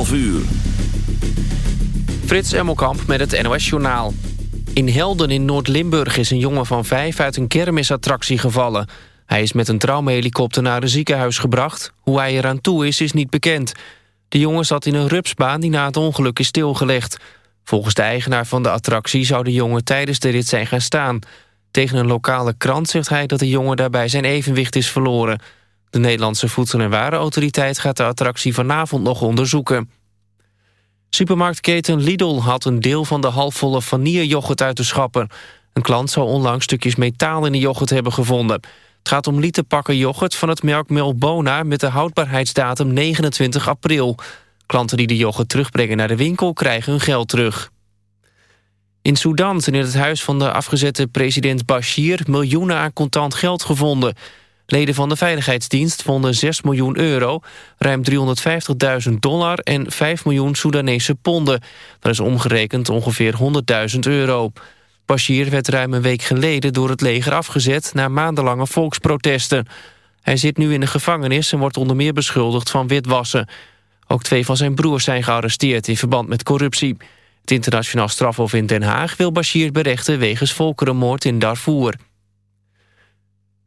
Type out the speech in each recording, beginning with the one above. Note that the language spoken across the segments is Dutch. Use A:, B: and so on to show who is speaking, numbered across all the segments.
A: 11 uur.
B: Frits Emmelkamp met het NOS-journaal. In Helden in Noord-Limburg is een jongen van vijf uit een kermisattractie gevallen. Hij is met een traumahelikopter naar een ziekenhuis gebracht. Hoe hij eraan toe is, is niet bekend. De jongen zat in een rupsbaan die na het ongeluk is stilgelegd. Volgens de eigenaar van de attractie zou de jongen tijdens de rit zijn gaan staan. Tegen een lokale krant zegt hij dat de jongen daarbij zijn evenwicht is verloren. De Nederlandse Voedsel- en Warenautoriteit gaat de attractie vanavond nog onderzoeken. Supermarktketen Lidl had een deel van de halfvolle vanillejoghurt uit de schapper. Een klant zou onlangs stukjes metaal in de yoghurt hebben gevonden. Het gaat om literpakken yoghurt van het merk Melbona... met de houdbaarheidsdatum 29 april. Klanten die de yoghurt terugbrengen naar de winkel krijgen hun geld terug. In Sudan zijn in het huis van de afgezette president Bashir... miljoenen aan contant geld gevonden... Leden van de Veiligheidsdienst vonden 6 miljoen euro, ruim 350.000 dollar en 5 miljoen Soedanese ponden. Dat is omgerekend ongeveer 100.000 euro. Bashir werd ruim een week geleden door het leger afgezet na maandenlange volksprotesten. Hij zit nu in de gevangenis en wordt onder meer beschuldigd van witwassen. Ook twee van zijn broers zijn gearresteerd in verband met corruptie. Het internationaal strafhof in Den Haag wil Bashir berechten wegens volkerenmoord in Darfur.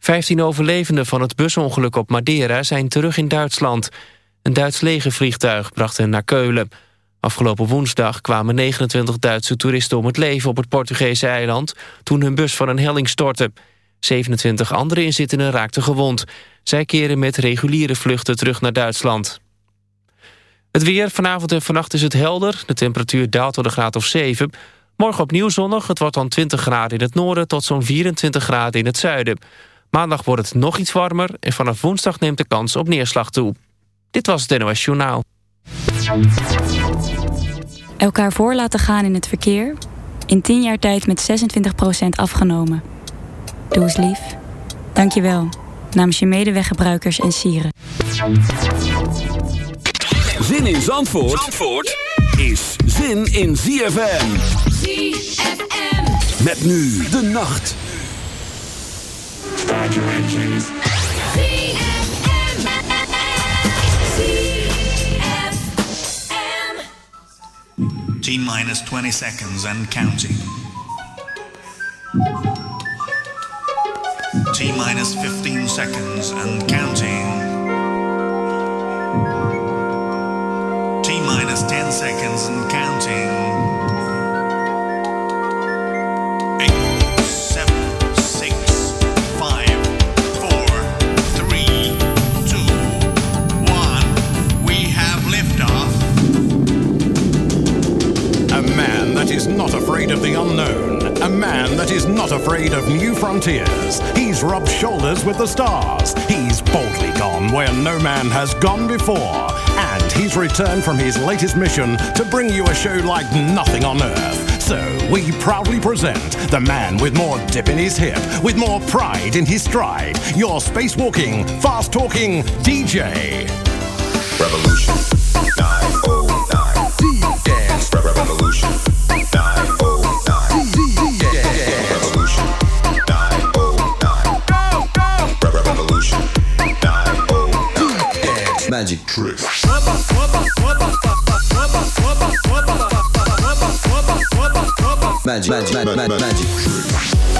B: Vijftien overlevenden van het busongeluk op Madeira zijn terug in Duitsland. Een Duits legervliegtuig bracht hen naar Keulen. Afgelopen woensdag kwamen 29 Duitse toeristen om het leven op het Portugese eiland... toen hun bus van een helling stortte. 27 andere inzittenden raakten gewond. Zij keren met reguliere vluchten terug naar Duitsland. Het weer, vanavond en vannacht is het helder. De temperatuur daalt tot een graad of 7. Morgen opnieuw zonnig, het wordt dan 20 graden in het noorden... tot zo'n 24 graden in het zuiden. Maandag wordt het nog iets warmer en vanaf woensdag neemt de kans op neerslag toe. Dit was het NOS Journaal.
C: Elkaar voor laten gaan in het verkeer. In 10 jaar tijd met 26% afgenomen. Doe eens lief. Dank je wel. Namens je medeweggebruikers en sieren.
A: Zin in Zandvoort, Zandvoort is zin in ZFM. ZFM. Met nu de nacht.
D: T minus 20 seconds and counting. T minus 15 seconds and counting. T minus 10 seconds and counting.
E: Is not afraid of the unknown, a man that is not afraid of new frontiers. He's rubbed shoulders with the stars. He's boldly gone where no man has gone before. And he's returned from his latest mission to bring you a show like nothing on earth. So we proudly present the man with more dip in his hip, with more pride in his stride, your spacewalking, fast talking DJ.
F: Revolution 909. Dance Revolution. Magic tricks. Magic, magic, magic, magic tricks.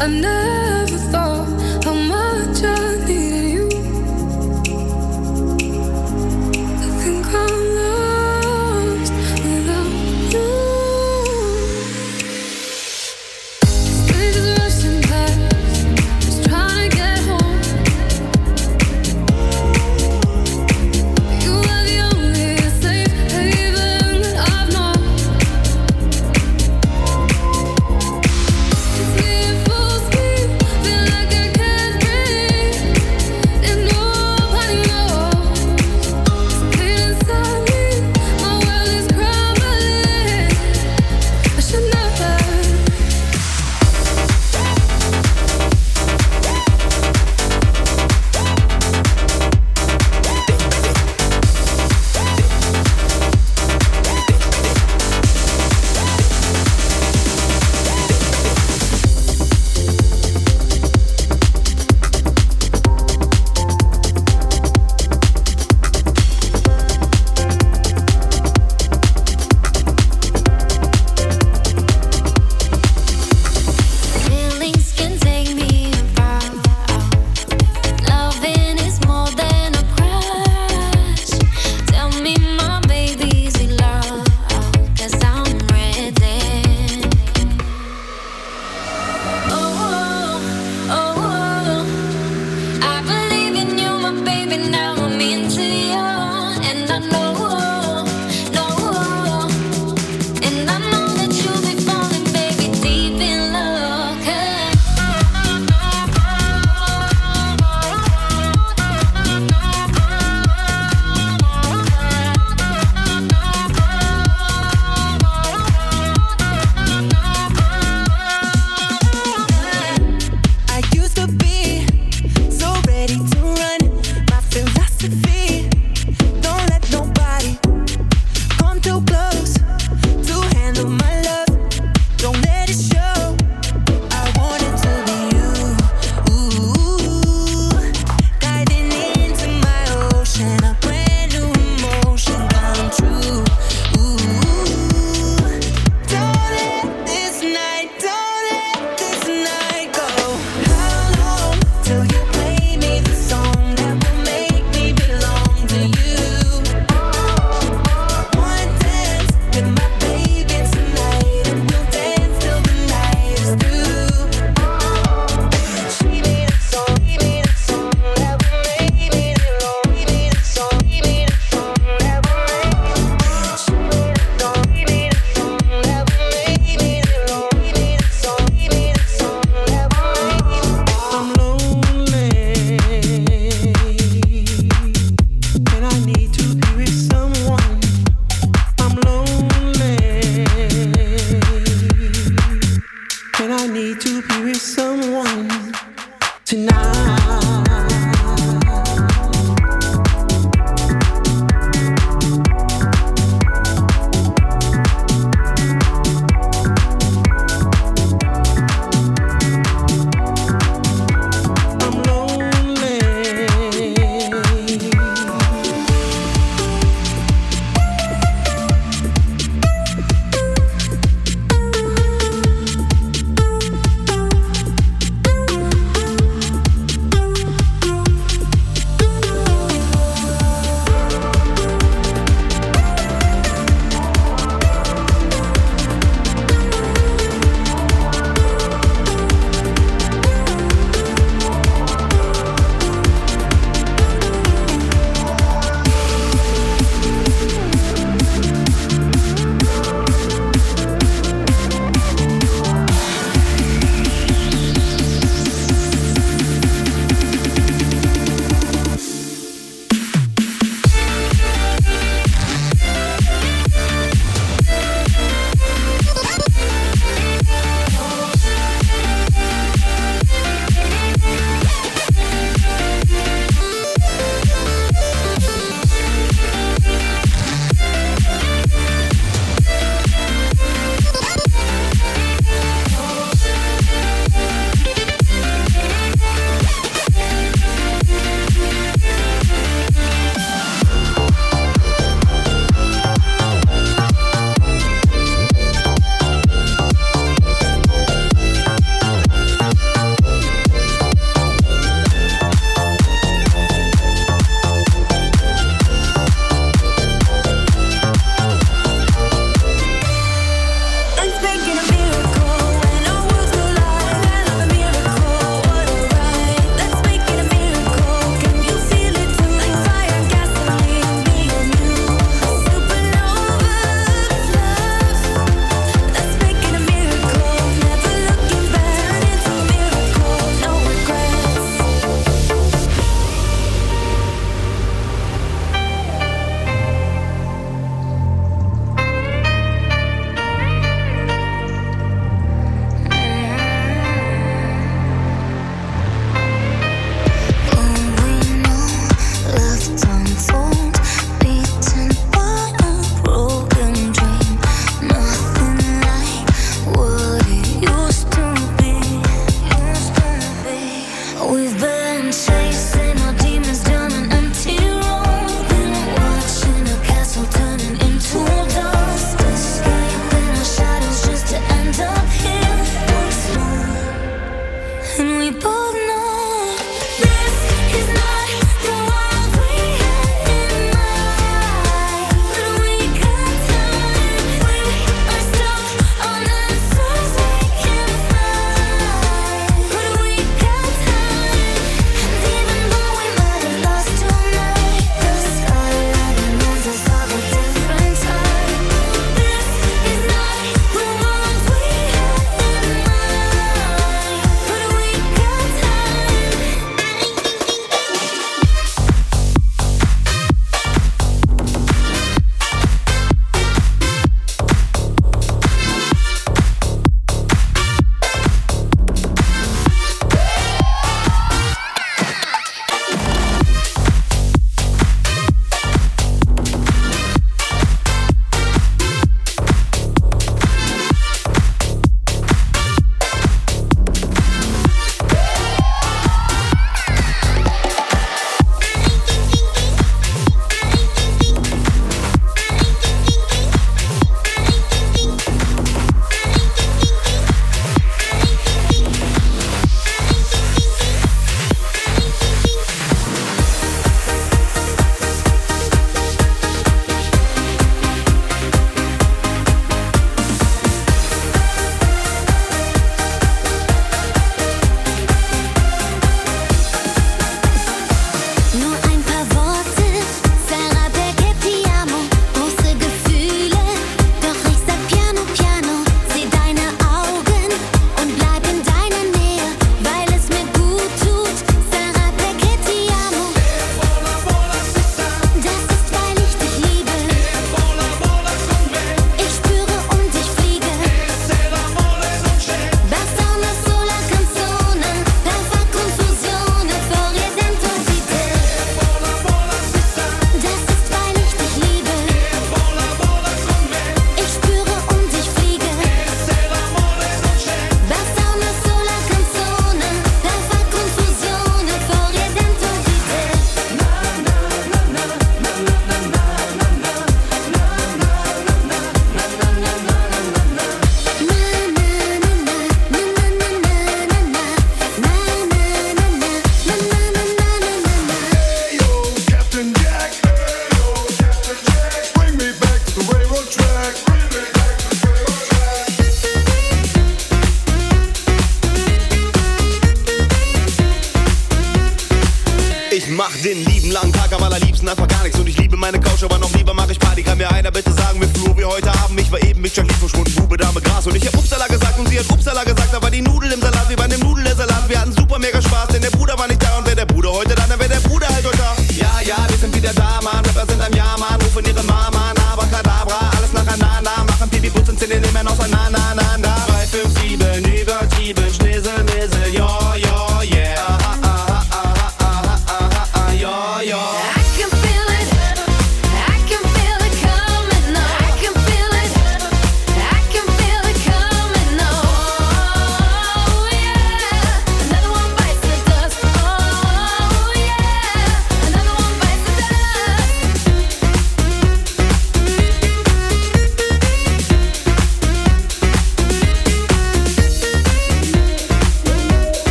G: I'm
H: not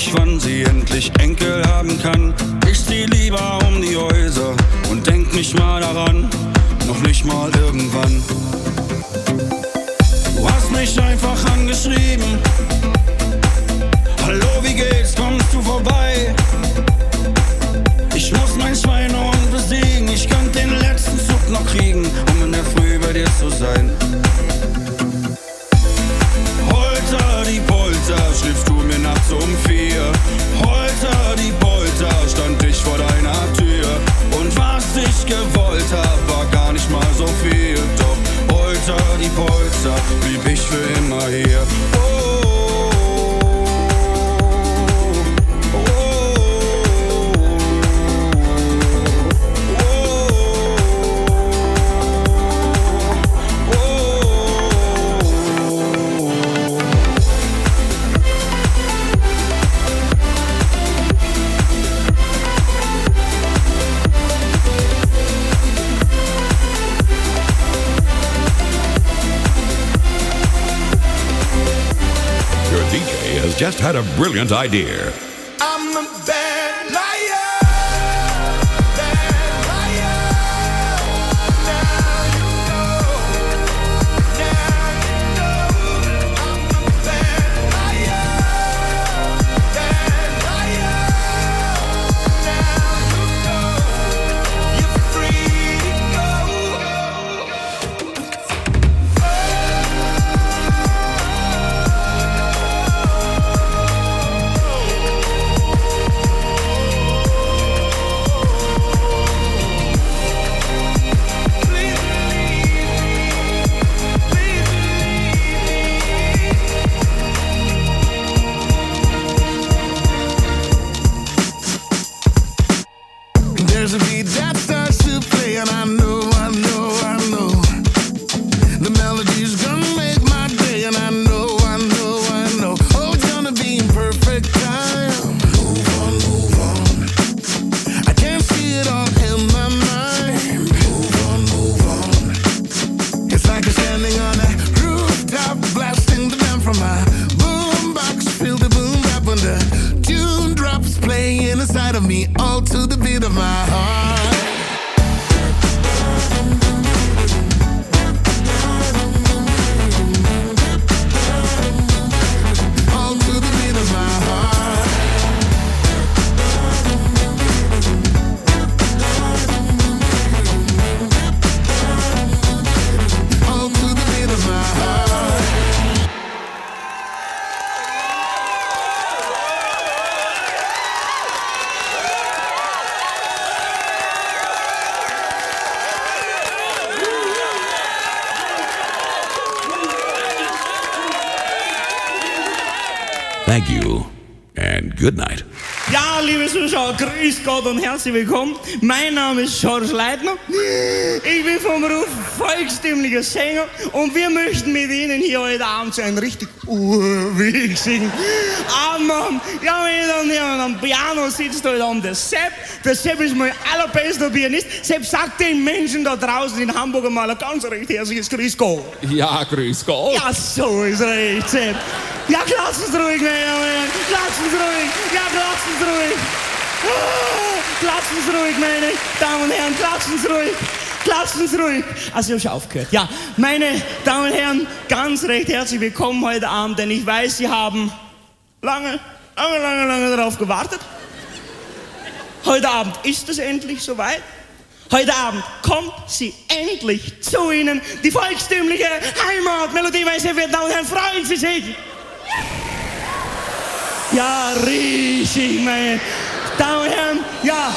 I: ich, wann sie endlich Enkel haben kann.
J: idea. Night.
K: Ja, liebe Zuschauer, grüß Gott und herzlich willkommen. Mein Name ist George Leitner. Ich bin vom Beruf volkstümlicher Sänger und wir möchten mit Ihnen hier heute Abend so einen richtig urwichsigen Abend machen. Ja, meine Damen und Herren, am Piano sitzt heute Abend der Sepp. Der Sepp ist mein allerbester Pianist. Sepp, sagt den Menschen da draußen in Hamburg einmal ein ganz recht herzliches Grüß Gott.
L: Ja, grüß Gott.
K: Ja, so ist recht, Sepp. Ja, klatschen Sie ruhig, meine Damen und Herren. Klatschen Sie ruhig. Ja, klatschen Sie ruhig. Ah, Klatschen Sie ruhig, meine Damen und Herren. Klatschen Sie ruhig. Klatschen Sie ruhig. Also, ich habe schon aufgehört. Ja, meine Damen und Herren, ganz recht herzlich willkommen heute Abend, denn ich weiß, Sie haben lange, lange, lange, lange darauf gewartet. Heute Abend ist es endlich soweit. Heute Abend kommt sie endlich zu Ihnen, die volkstümliche Heimatmelodie, meine sehr verehrten Damen und Herren. Freuen Sie sich! Ja, riesig, und Herren. Ja,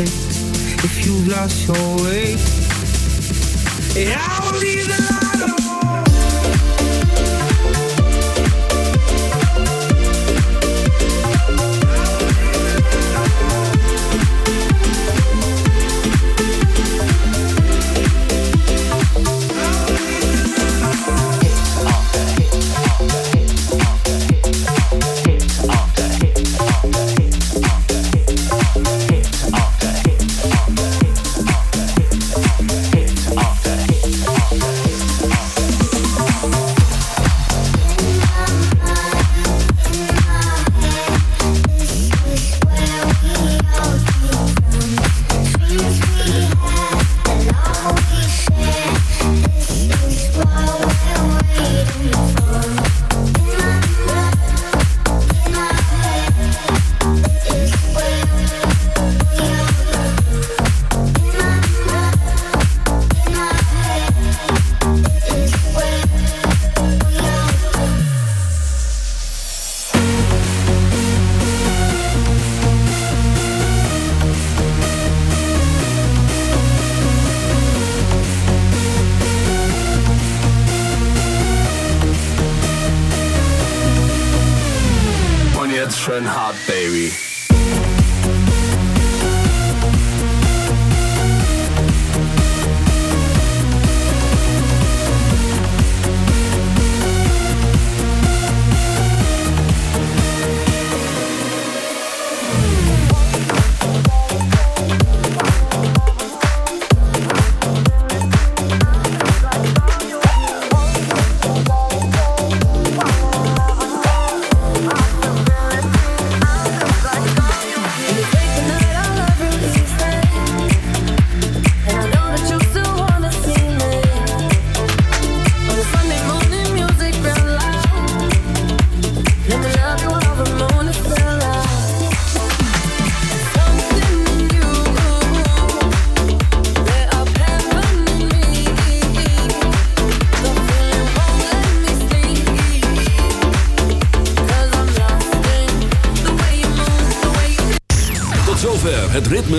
L: mistakes. If you've lost your way, yeah, I will leave the